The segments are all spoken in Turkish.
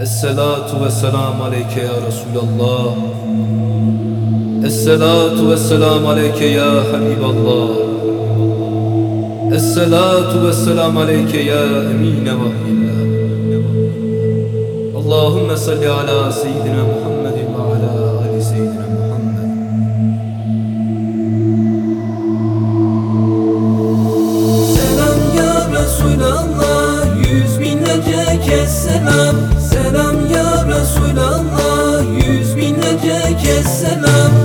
Esselatu ve selam aleyke ya Resulallah. Esselatu ve selam aleyke ya Habiballah. Esselatu ve selam aleyke ya Emine vahyillah Allahümme salli ala seyyidina Muhammed. kessemem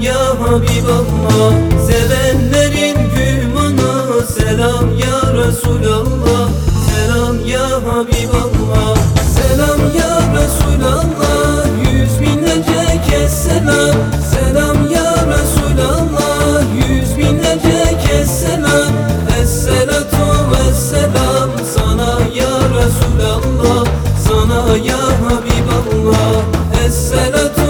ya Habiballah Sevenlerin gümana selam ya Resulallah. Selam ya Habiballah Selam ya Resulallah. Yüz binlerce kez selam. Selam ya Resulallah. Yüz binlerce kez selam. Esselatu vesselam. Sana ya Resulallah. Sana ya Habiballah Esselatu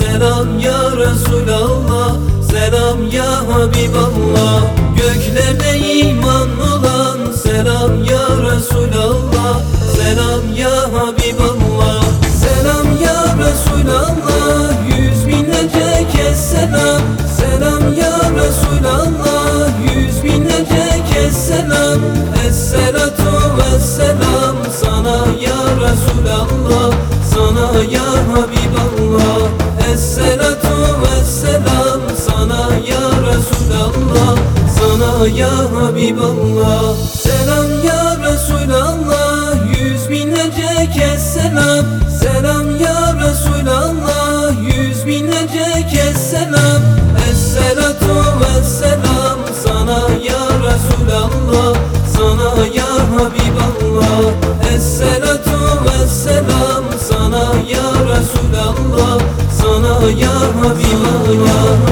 Selam ya Resulallah Selam ya Habiballah. Göklerde iman ya Habiballah. Selam ya Resulallah. Yüz binlerce kez selam. Selam ya Resulallah. Yüz binlerce kez selam. Esselatu vesselam. Sana ya Resulallah. Sana ya Habiballah. Esselatu vesselam. Sana ya Resulallah. Sana ya Habiballah